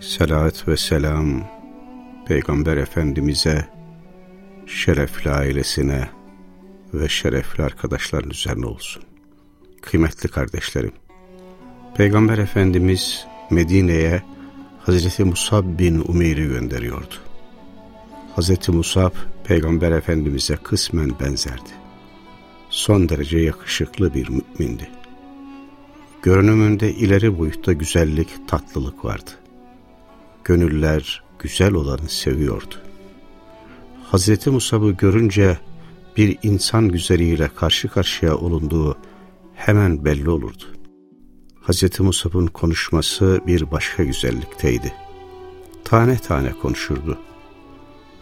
Salat ve selam Peygamber Efendimiz'e, şerefli ailesine ve şerefli arkadaşların üzerine olsun. Kıymetli kardeşlerim, Peygamber Efendimiz Medine'ye Hazreti Musab bin Umeyr'i gönderiyordu. Hazreti Musab, Peygamber Efendimiz'e kısmen benzerdi. Son derece yakışıklı bir mümindi. Görünümünde ileri boyutta güzellik, tatlılık vardı. Gönüller güzel olanı seviyordu. Hazreti Musab'ı görünce bir insan güzeliyle karşı karşıya olunduğu hemen belli olurdu. Hazreti Musab'ın konuşması bir başka güzellikteydi. Tane tane konuşurdu.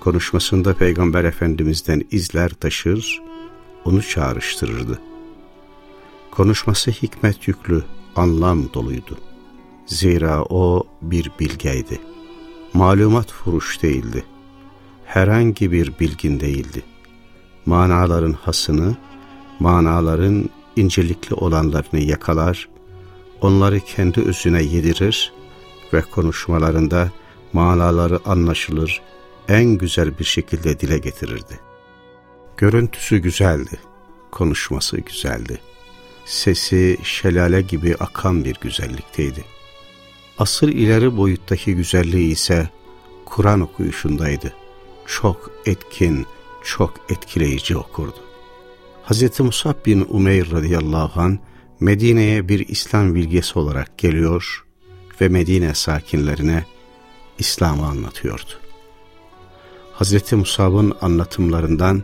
Konuşmasında Peygamber Efendimiz'den izler taşır, onu çağrıştırırdı. Konuşması hikmet yüklü, anlam doluydu. Zira o bir bilgeydi. Malumat furuş değildi. Herhangi bir bilgin değildi. Manaların hasını, manaların incelikli olanlarını yakalar, onları kendi özüne yedirir ve konuşmalarında manaları anlaşılır, en güzel bir şekilde dile getirirdi. Görüntüsü güzeldi, konuşması güzeldi. Sesi şelale gibi akan bir güzellikteydi. Asır ileri boyuttaki güzelliği ise Kur'an okuyuşundaydı. Çok etkin, çok etkileyici okurdu. Hz. Musab bin Umeyr radıyallahu an Medine'ye bir İslam bilgesi olarak geliyor ve Medine sakinlerine İslam'ı anlatıyordu. Hz. Musab'ın anlatımlarından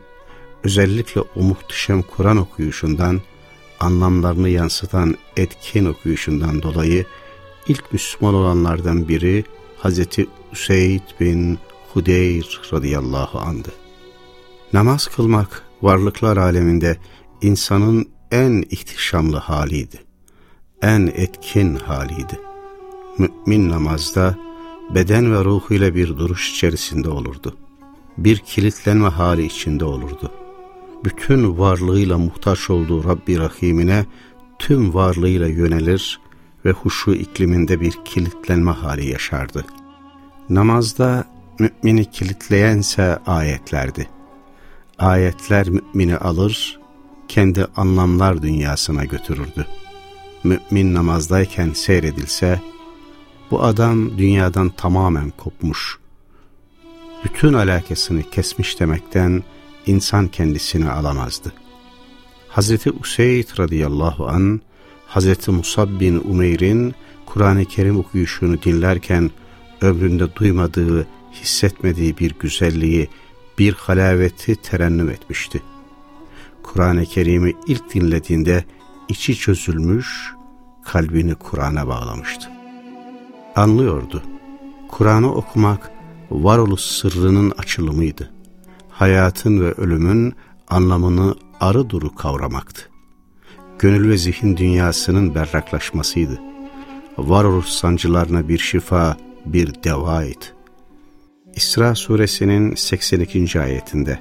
özellikle o muhteşem Kur'an okuyuşundan, anlamlarını yansıtan etkin okuyuşundan dolayı ilk Müslüman olanlardan biri Hazreti Useyd bin Hudeyr radıyallahu andı. Namaz kılmak varlıklar aleminde insanın en ihtişamlı haliydi. En etkin haliydi. Mümin namazda beden ve ruhuyla bir duruş içerisinde olurdu. Bir kilitlenme hali içinde olurdu bütün varlığıyla muhtaç olduğu Rabbi Rahim'ine tüm varlığıyla yönelir ve huşu ikliminde bir kilitlenme hali yaşardı. Namazda mümini kilitleyense ayetlerdi. Ayetler mümini alır, kendi anlamlar dünyasına götürürdü. Mümin namazdayken seyredilse, bu adam dünyadan tamamen kopmuş, bütün alakasını kesmiş demekten insan kendisini alamazdı. Hazreti Useyd radıyallahu an Hazreti Musab bin Umeyr'in Kur'an-ı Kerim okuyuşunu dinlerken ömründe duymadığı, hissetmediği bir güzelliği, bir halaveti terennüm etmişti. Kur'an-ı Kerim'i ilk dinlediğinde içi çözülmüş, kalbini Kur'an'a bağlamıştı. Anlıyordu. Kur'an'ı okumak varoluş sırrının açılımıydı hayatın ve ölümün anlamını arı duru kavramaktı. Gönül ve zihin dünyasının berraklaşmasıydı. Varoluş sancılarına bir şifa, bir devaydı. İsra suresinin 82. ayetinde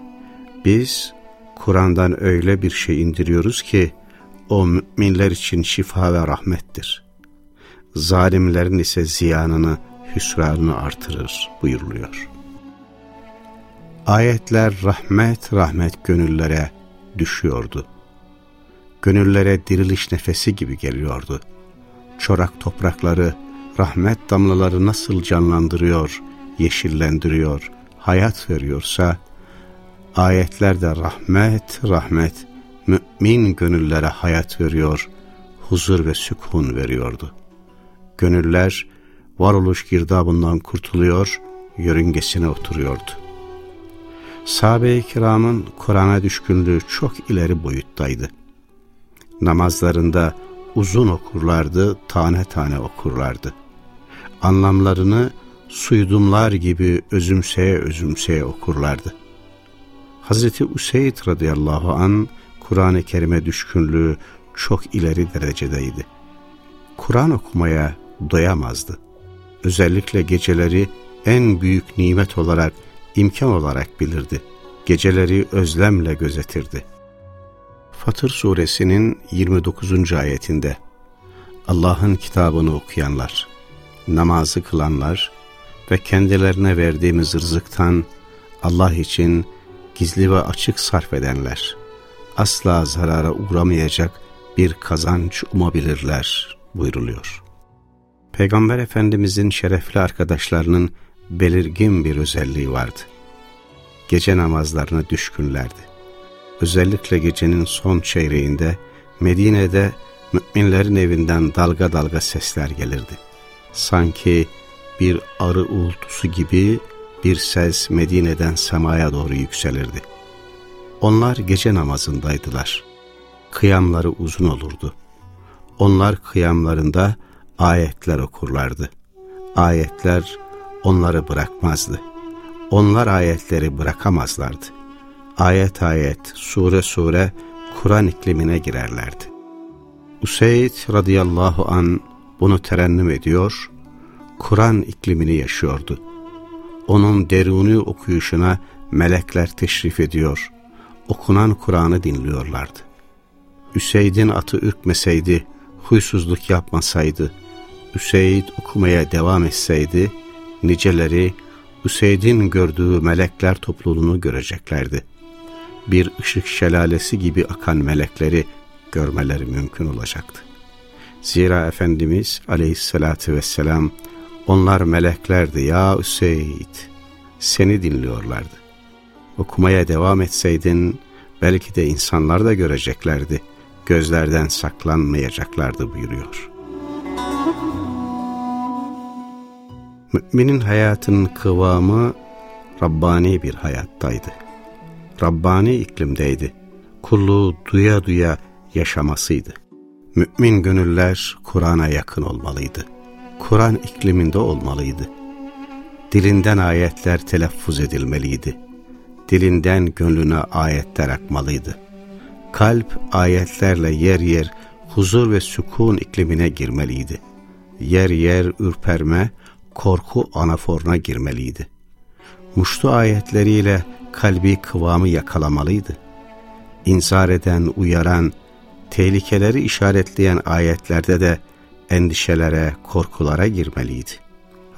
biz Kur'an'dan öyle bir şey indiriyoruz ki o müminler için şifa ve rahmettir. Zalimlerin ise ziyanını, hüsranını artırır buyuruluyor. Ayetler rahmet rahmet gönüllere düşüyordu. Gönüllere diriliş nefesi gibi geliyordu. Çorak toprakları, rahmet damlaları nasıl canlandırıyor, yeşillendiriyor, hayat veriyorsa, ayetlerde rahmet rahmet mümin gönüllere hayat veriyor, huzur ve sükun veriyordu. Gönüller varoluş girdabından kurtuluyor, yörüngesine oturuyordu. Sahabe-i kiramın Kur'an'a düşkünlüğü çok ileri boyuttaydı. Namazlarında uzun okurlardı, tane tane okurlardı. Anlamlarını suydumlar gibi özümseye özümseye okurlardı. Hazreti Useyd radıyallahu an Kur'an-ı Kerim'e düşkünlüğü çok ileri derecedeydi. Kur'an okumaya doyamazdı. Özellikle geceleri en büyük nimet olarak, imkan olarak bilirdi. Geceleri özlemle gözetirdi. Fatır suresinin 29. ayetinde Allah'ın kitabını okuyanlar, namazı kılanlar ve kendilerine verdiğimiz rızıktan Allah için gizli ve açık sarf edenler, asla zarara uğramayacak bir kazanç umabilirler buyruluyor. Peygamber Efendimizin şerefli arkadaşlarının belirgin bir özelliği vardı. Gece namazlarına düşkünlerdi. Özellikle gecenin son çeyreğinde Medine'de müminlerin evinden dalga dalga sesler gelirdi. Sanki bir arı uğultusu gibi bir ses Medine'den semaya doğru yükselirdi. Onlar gece namazındaydılar. Kıyamları uzun olurdu. Onlar kıyamlarında ayetler okurlardı. Ayetler onları bırakmazdı. Onlar ayetleri bırakamazlardı. Ayet ayet, sure sure Kur'an iklimine girerlerdi. Useyd radıyallahu an bunu terennüm ediyor, Kur'an iklimini yaşıyordu. Onun deruni okuyuşuna melekler teşrif ediyor, okunan Kur'an'ı dinliyorlardı. Üseyd'in atı ürkmeseydi, huysuzluk yapmasaydı, Üseyd okumaya devam etseydi, niceleri Üseyd'in gördüğü melekler topluluğunu göreceklerdi. Bir ışık şelalesi gibi akan melekleri görmeleri mümkün olacaktı. Zira Efendimiz aleyhissalatü vesselam onlar meleklerdi ya Üseyd seni dinliyorlardı. Okumaya devam etseydin belki de insanlar da göreceklerdi. Gözlerden saklanmayacaklardı buyuruyor. Müminin hayatının kıvamı Rabbani bir hayattaydı. Rabbani iklimdeydi. Kulluğu duya duya yaşamasıydı. Mümin gönüller Kur'an'a yakın olmalıydı. Kur'an ikliminde olmalıydı. Dilinden ayetler telaffuz edilmeliydi. Dilinden gönlüne ayetler akmalıydı. Kalp ayetlerle yer yer huzur ve sükun iklimine girmeliydi. Yer yer ürperme, korku anaforuna girmeliydi. Muştu ayetleriyle kalbi kıvamı yakalamalıydı. İnzar eden, uyaran, tehlikeleri işaretleyen ayetlerde de endişelere, korkulara girmeliydi.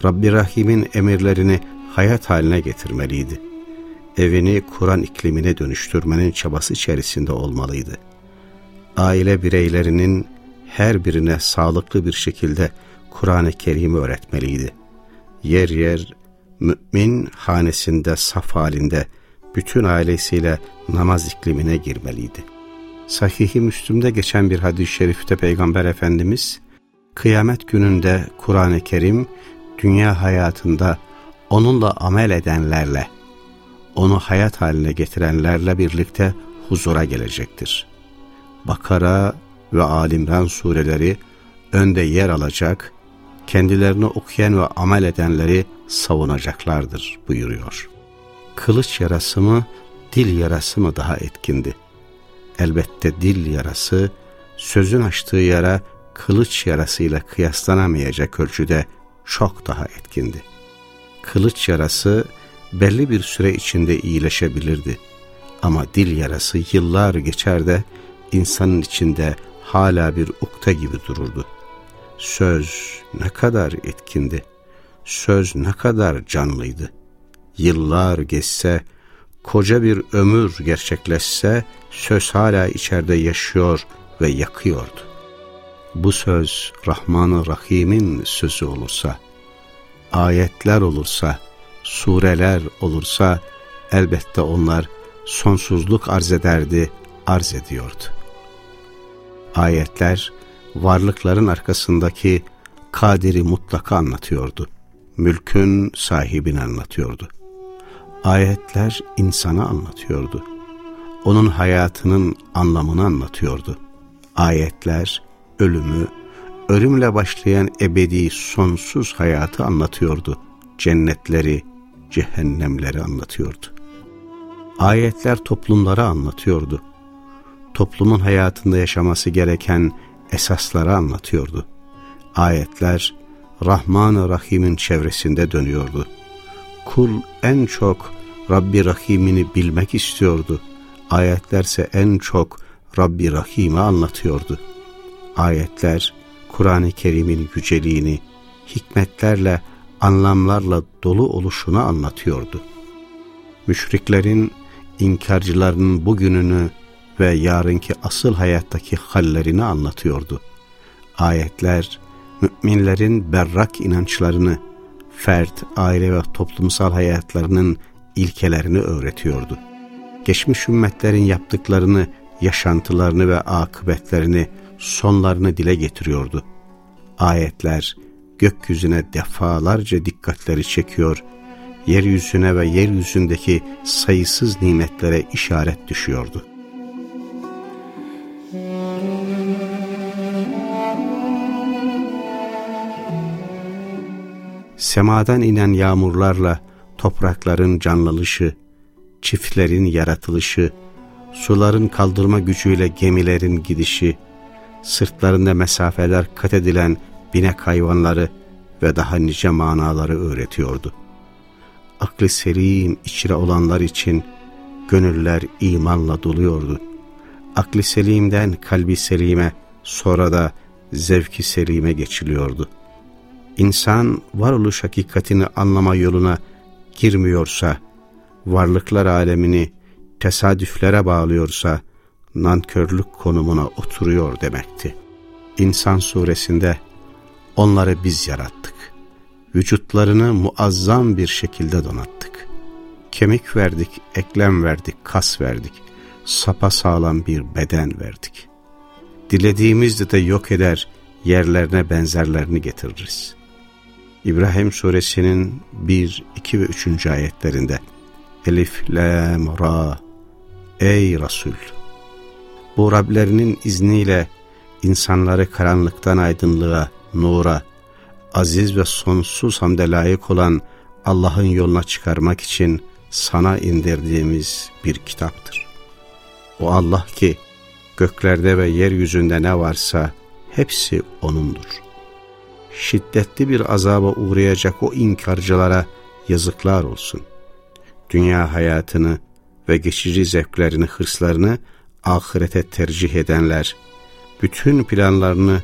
Rabbi Rahim'in emirlerini hayat haline getirmeliydi. Evini Kur'an iklimine dönüştürmenin çabası içerisinde olmalıydı. Aile bireylerinin her birine sağlıklı bir şekilde Kur'an-ı Kerim'i öğretmeliydi. Yer yer mümin hanesinde saf halinde bütün ailesiyle namaz iklimine girmeliydi. Sahih-i Müslüm'de geçen bir hadis-i şerifte Peygamber Efendimiz, kıyamet gününde Kur'an-ı Kerim, dünya hayatında onunla amel edenlerle, onu hayat haline getirenlerle birlikte huzura gelecektir. Bakara ve Alimran sureleri önde yer alacak, kendilerini okuyan ve amel edenleri savunacaklardır buyuruyor. Kılıç yarası mı, dil yarası mı daha etkindi? Elbette dil yarası, sözün açtığı yara kılıç yarasıyla kıyaslanamayacak ölçüde çok daha etkindi. Kılıç yarası belli bir süre içinde iyileşebilirdi. Ama dil yarası yıllar geçer de insanın içinde hala bir ukta gibi dururdu. Söz ne kadar etkindi, söz ne kadar canlıydı. Yıllar geçse, koca bir ömür gerçekleşse, söz hala içeride yaşıyor ve yakıyordu. Bu söz Rahman-ı Rahim'in sözü olursa, ayetler olursa, sureler olursa, elbette onlar sonsuzluk arz ederdi, arz ediyordu. Ayetler, varlıkların arkasındaki kadiri mutlaka anlatıyordu. Mülkün sahibini anlatıyordu. Ayetler insanı anlatıyordu. Onun hayatının anlamını anlatıyordu. Ayetler ölümü, ölümle başlayan ebedi sonsuz hayatı anlatıyordu. cennetleri, cehennemleri anlatıyordu. Ayetler toplumları anlatıyordu. Toplumun hayatında yaşaması gereken esasları anlatıyordu. Ayetler Rahman-ı Rahim'in çevresinde dönüyordu. Kul en çok Rabbi Rahim'ini bilmek istiyordu. Ayetlerse en çok Rabbi Rahim'i anlatıyordu. Ayetler Kur'an-ı Kerim'in yüceliğini, hikmetlerle, anlamlarla dolu oluşunu anlatıyordu. Müşriklerin, inkarcıların bugününü ve yarınki asıl hayattaki hallerini anlatıyordu. Ayetler, müminlerin berrak inançlarını, fert, aile ve toplumsal hayatlarının ilkelerini öğretiyordu. Geçmiş ümmetlerin yaptıklarını, yaşantılarını ve akıbetlerini, sonlarını dile getiriyordu. Ayetler, gökyüzüne defalarca dikkatleri çekiyor, yeryüzüne ve yeryüzündeki sayısız nimetlere işaret düşüyordu. Semadan inen yağmurlarla toprakların canlanışı, çiftlerin yaratılışı, suların kaldırma gücüyle gemilerin gidişi, sırtlarında mesafeler kat edilen binek hayvanları ve daha nice manaları öğretiyordu. Aklı selim içre olanlar için gönüller imanla doluyordu. Aklı selimden kalbi selime, sonra da zevki selime geçiliyordu. İnsan varoluş hakikatini anlama yoluna girmiyorsa, varlıklar alemini tesadüflere bağlıyorsa, nankörlük konumuna oturuyor demekti. İnsan suresinde onları biz yarattık. Vücutlarını muazzam bir şekilde donattık. Kemik verdik, eklem verdik, kas verdik. Sapa sağlam bir beden verdik. Dilediğimizde de yok eder, yerlerine benzerlerini getiririz. İbrahim suresinin 1, 2 ve 3. ayetlerinde Elif, Lam, Ra Ey Resul! Bu Rablerinin izniyle insanları karanlıktan aydınlığa, nura, aziz ve sonsuz hamde layık olan Allah'ın yoluna çıkarmak için sana indirdiğimiz bir kitaptır. O Allah ki göklerde ve yeryüzünde ne varsa hepsi O'nundur. Şiddetli bir azaba uğrayacak o inkarcılara yazıklar olsun. Dünya hayatını ve geçici zevklerini, hırslarını ahirete tercih edenler, bütün planlarını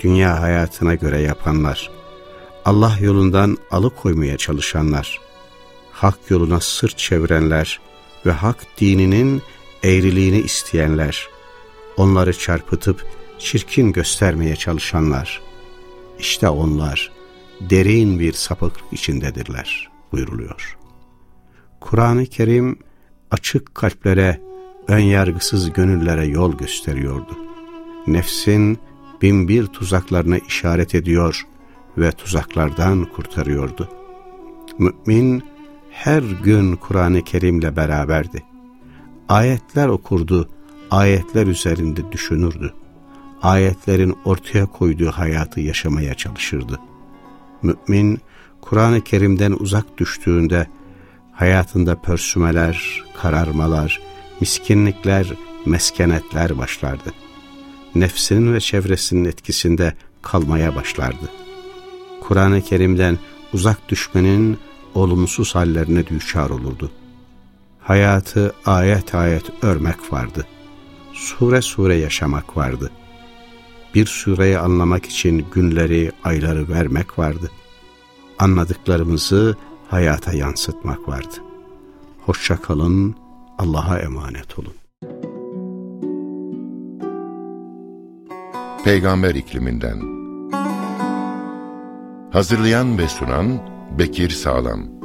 dünya hayatına göre yapanlar, Allah yolundan alıkoymaya çalışanlar, hak yoluna sırt çevirenler ve hak dininin eğriliğini isteyenler, onları çarpıtıp çirkin göstermeye çalışanlar, işte onlar derin bir sapıklık içindedirler buyuruluyor. Kur'an-ı Kerim açık kalplere, ön yargısız gönüllere yol gösteriyordu. Nefsin bin bir tuzaklarına işaret ediyor ve tuzaklardan kurtarıyordu. Mümin her gün Kur'an-ı Kerim'le beraberdi. Ayetler okurdu, ayetler üzerinde düşünürdü. Ayetlerin ortaya koyduğu hayatı yaşamaya çalışırdı. Mümin, Kur'an-ı Kerim'den uzak düştüğünde hayatında pörsümeler, kararmalar, miskinlikler, meskenetler başlardı. Nefsinin ve çevresinin etkisinde kalmaya başlardı. Kur'an-ı Kerim'den uzak düşmenin olumsuz hallerine düşar olurdu. Hayatı ayet ayet örmek vardı. Sure sure yaşamak vardı. Bir sureyi anlamak için günleri, ayları vermek vardı. Anladıklarımızı hayata yansıtmak vardı. Hoşça kalın, Allah'a emanet olun. Peygamber ikliminden Hazırlayan ve sunan Bekir Sağlam